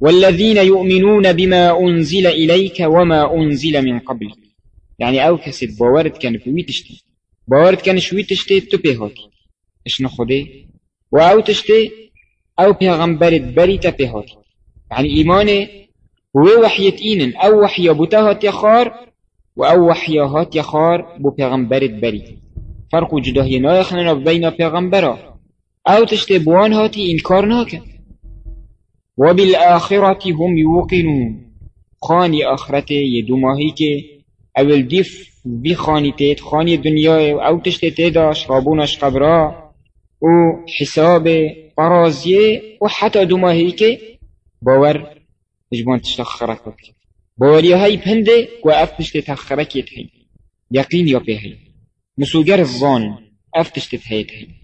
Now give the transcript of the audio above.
والذين يؤمنون بما أنزل إليك وما أنزل من قبلك. يعني أو كسد باورت كان في ويتشتي باورت كان شوي تشتي تبهاتي إيش نخده وأو تشتي أو پیغمبرت بري تبهاتي يعني إيمانه هو وحيت إينن أو وحيا بوتاهات يخار وأو وحياهات يخار بو پیغمبرت بري فرق جداهي نايخننا بين پیغمبرا. أو تشتي بوان هاتي إنكار ناكن وبالآخرة هم يوقنون. خاني آخرته ماهي كي أول ديف بي خاني دنيا أو تشتي تيداش رابوناش قبرا و حساب فرازيه وحتى دو ماهي كي باور اجبان تشتخرك وكي باوري هاي بهنده و أف تشتي تخرك يتهي يقين يا بهي مسوگر الظان أف تشتي تهي